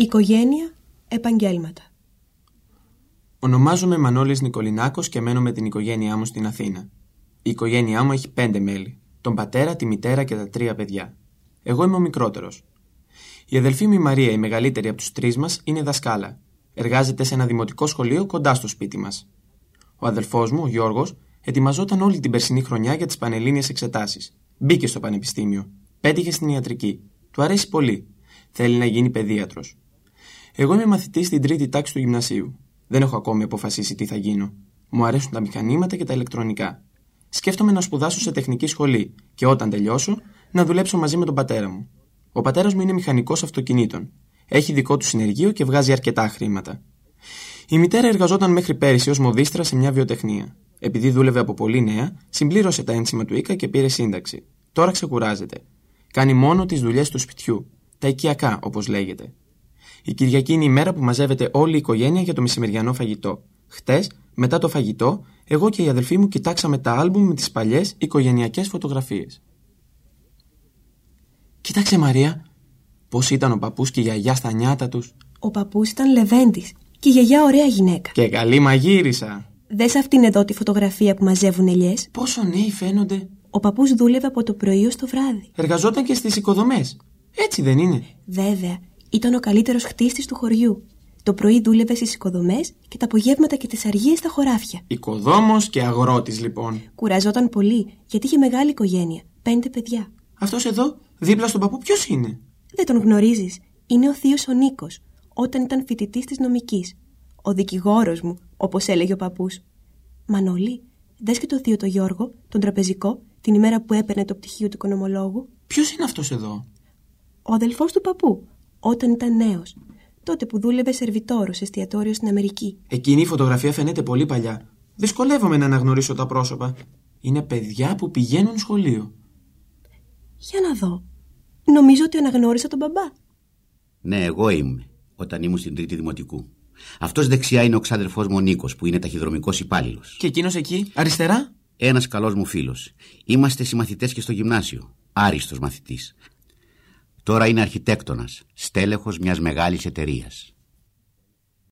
Οικογένεια, επαγγέλματα. Ονομάζομαι Μανώλης Νικολινάκος και μένω με την οικογένειά μου στην Αθήνα. Η οικογένειά μου έχει πέντε μέλη. Τον πατέρα, τη μητέρα και τα τρία παιδιά. Εγώ είμαι ο μικρότερος. Η αδελφή μου η Μαρία, η μεγαλύτερη από τους τρεις μας, είναι δασκάλα. Εργάζεται σε ένα δημοτικό σχολείο κοντά στο σπίτι μας. Ο αδελφός μου, ο Γιώργος, ετοιμαζόταν όλη την περσινή χρονιά για τις πανελλήνιες εξετάσεις. Μπήκε στο πανεπιστήμιο. Πέτυχε στην ιατρική. Του αρέσει πολύ. Θέλει να γίνει παιδίατρος. Εγώ είμαι μαθητής στην τρίτη τάξη του γυμνασίου. Δεν έχω ακόμη αποφασίσει τι θα γίνω. Μου αρέσουν τα μηχανήματα και τα ηλεκτρονικά. Σκέφτομαι να σπουδάσω σε τεχνική σχολή και όταν τελειώσω να δουλέψω μαζί με τον πατέρα μου. Ο πατέρας μου είναι μηχανικός αυτοκινήτων. Έχει δικό του συνεργείο και βγάζει αρκετά χρήματα. Η μητέρα εργαζόταν μέχρι πέρυσι ως μοδίστρα σε μια βιοτεχνία. Επειδή δούλευε από πολύ νέα, συμπλήρωσε τα ένσημα του ΙΚΑ και πήρε σύνταξη. Τώρα ξεκουράζεται. Κάνει μόνο τις δουλειές του σπιτιού. Τα οικιακά, όπως λέγεται. Η Κυριακή είναι η μέρα που μαζεύεται όλη η οικογένεια για το μεσημεριανό φαγητό. Χτες, μετά το φαγητό, εγώ και η αδελφή μου κοιτάξαμε τα άλμπουμ με τις παλιές οικογενειακές φωτογραφίες. Κοίταξε Μαρία, πώς ήταν ο παππούς και η γιαγιά στα νιάτα τους. Ο παππούς ήταν λεβέντης και η γιαγιά ωραία γυναίκα. Και καλή μαγείρισα. Δες αυτήν εδώ τη φωτογραφία που μαζεύουν ελιές. Πόσο νέοι φαίνονται. Ο παππούς δούλευε από το πρωί ως το βράδυ. Εργαζόταν και στις οικοδομές. Έτσι δεν είναι. Βέβαια, ήταν ο καλύτερος χτίστης του χωριού. Το πρωί δούλευε στις οικοδομές και τα απογεύματα και τις αργίες στα χωράφια. Οικοδόμος και αγρότης λοιπόν. Κουραζόταν πολύ γιατί είχε μεγάλη οικογένεια. Πέντε παιδιά. Αυτός εδώ, δίπλα στον παππού, ποιος είναι; Δεν τον γνωρίζεις. Είναι ο θείος ο Νίκος, όταν ήταν φοιτητής της νομικής. Ο δικηγόρος μου, όπως έλεγε ο παππούς. Μανώλη, δες και το θείο το Γιώργο, τον τραπεζικό, την ημέρα που έπαιρνε το πτυχίο του οικονομολόγου. Ποιος είναι αυτός εδώ; Ο αδελφός του παππού, όταν ήταν νέος. Τότε που δούλευε σερβιτόρο σε εστιατόριο στην Αμερική. Εκείνη η φωτογραφία φαίνεται πολύ παλιά. Δυσκολεύομαι να αναγνωρίσω τα πρόσωπα. Είναι παιδιά που πηγαίνουν σχολείο. Για να δω. Νομίζω ότι αναγνώρισα τον μπαμπά. Ναι, εγώ ήμουν όταν ήμουν στην Τρίτη Δημοτικού. Αυτός δεξιά είναι ο ξάδερφός μου ο Νίκος, που είναι ταχυδρομικός υπάλληλος. Και εκείνος εκεί, αριστερά; Ένας καλός μου φίλος. Είμαστε συμμαθητές και στο γυμνάσιο. Άριστος μαθητής. Τώρα είναι αρχιτέκτονας, στέλεχος μιας μεγάλης εταιρείας.